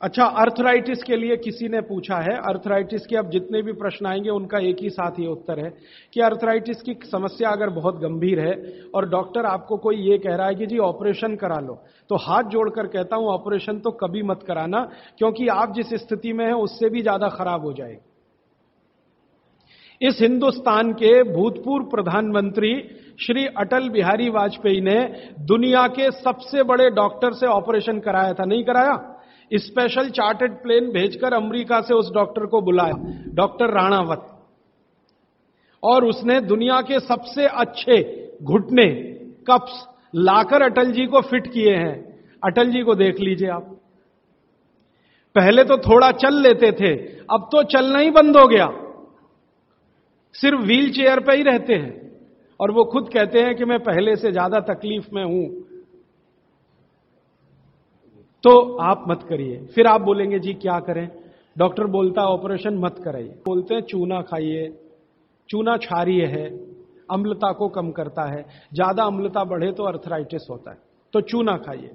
अच्छा अर्थराइटिस के लिए किसी ने पूछा है? अर्थराइटिस के अब जितने भी प्रश्न आएँगे, उनका एक ही साथ ही उत्तर है कि अर्थराइटिस की समस्या अगर बहुत गंभीर है और डॉक्टर आपको कोई ये कह रहा है कि जी ऑपरेशन करा लो तो हाथ जोड़कर कहता हूँ ऑपरेशन तो कभी मत कराना, क्योंकि आप जिस स्थिति में हैं, उससे भी ज़्यादा खराब हो जाएगी। इस हिंदुस्तान के भूतपूर्व प्रधानमंत्री श्री अटल बिहारी वाजपेयी ने दुनिया के सबसे बड़े डॉक्टर से ऑपरेशन कराया था। नहीं कराया? स्पेशल चार्टर्ड प्लेन भेजकर अमेरिका से उस डॉक्टर को बुलाया डॉक्टर राणावत। और उसने दुनिया के सबसे अच्छे घुटने कप्स लाकर अटल जी को फिट किए हैं। अटल जी को देख लीजिए आप। पहले तो थोड़ा चल लेते थे, अब तो चलना ही बंद हो गया। सिर्फ़ व्हील चेयर पे ही रहते हैं। और वो खुद कहते हैं कि मैं पहले से ज़्यादा तकलीफ़ में हूँ। तो आप मत करिए। फिर आप बोलेंगे, जी, क्या करें? डॉक्टर बोलता है ऑपरेशन मत कराइए। बोलते हैं, चूना खाइए। चूना क्षारीय है। अम्लता को कम करता है। ज़्यादा अम्लता बढ़े तो अर्थराइटिस होता है। तो चूना खाइए।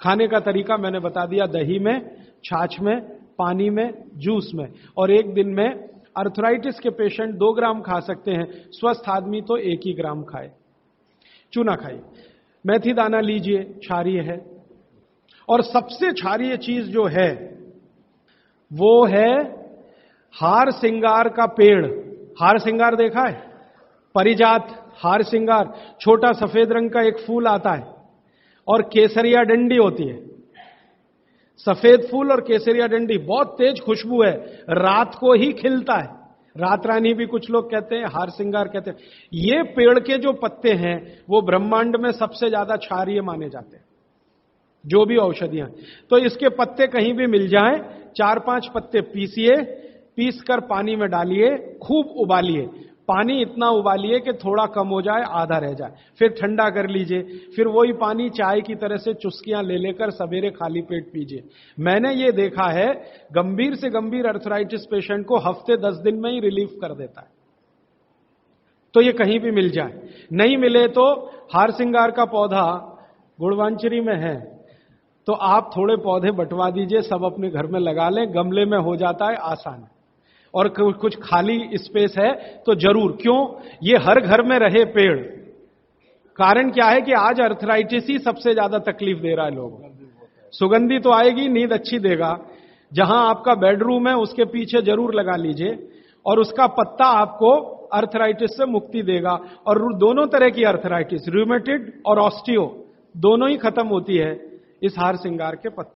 खाने का तरीका मैंने बता दिया, दही में, छाछ में, पानी में, जूस में। और एक दिन में अर्थराइटिस के पेशेंट दो ग्राम खा सकते हैं। स्वस्थ आदमी तो एक ही ग्राम खाए। चूना खाइए। मेथी दाना लीजिए, क्षारीय है। और सबसे क्षारीय चीज़ जो है, वो है हार सिंगार का पेड़। हार सिंगार देखा है? परिजात हार सिंगार। छोटा सफ़ेद रंग का एक फूल आता है और केसरिया डंडी होती है। सफ़ेद फूल और केसरिया डंडी, बहुत तेज खुशबू है। रात को ही खिलता है। रात रानी भी कुछ लोग कहते हैं, हार सिंगार कहते हैं। ये पेड़ के जो पत्ते हैं, वो ब्रह्मांड में सबसे ज़्यादा क्षारीय माने जाते हैं। जो भी औषधियाँ। तो इसके पत्ते कहीं भी मिल जाएँ, चार पाँच पत्ते पीसिए, पीस कर पानी में डालिए, खूब उबालिए। पानी इतना उबालिए कि थोड़ा कम हो जाए, आधा रह जाए। फिर ठंडा कर लीजिए। फिर वही पानी चाय की तरह से चुस्कियाँ ले लेकर सवेरे खाली पेट पीजिए। मैंने ये देखा है, गंभीर से गंभीर अर्थराइटिस पेशेंट को हफ़्ते दस दिन में ही रिलीफ कर देता है। तो ये कहीं भी मिल जाए। नहीं मिले तो हार सिंगार का पौधा गुड़वांचरी में है। तो आप थोड़े पौधे बंटवा दीजिए, सब अपने घर में लगा लें, गमले में हो जाता है आसान। है और कुछ खाली स्पेस है तो ज़रूर, क्यों? ये हर घर में रहे पेड़। कारण क्या है कि आज अर्थराइटिस ही सबसे ज़्यादा तकलीफ़ दे रहा है लोगों सुगंधी तो आएगी, नींद अच्छी देगा। जहाँ आपका बेडरूम है, उसके पीछे ज़रूर लगा लीजिए। और उसका पत्ता आपको अर्थराइटिस से मुक्ति देगा। और दोनों तरह की अर्थराइटिस रूमेटिड और ऑस्टियो दोनों ही खत्म होती है। इस हार श्रृंगार के पत्ते।